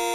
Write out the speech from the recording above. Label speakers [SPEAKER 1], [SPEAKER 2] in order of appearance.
[SPEAKER 1] you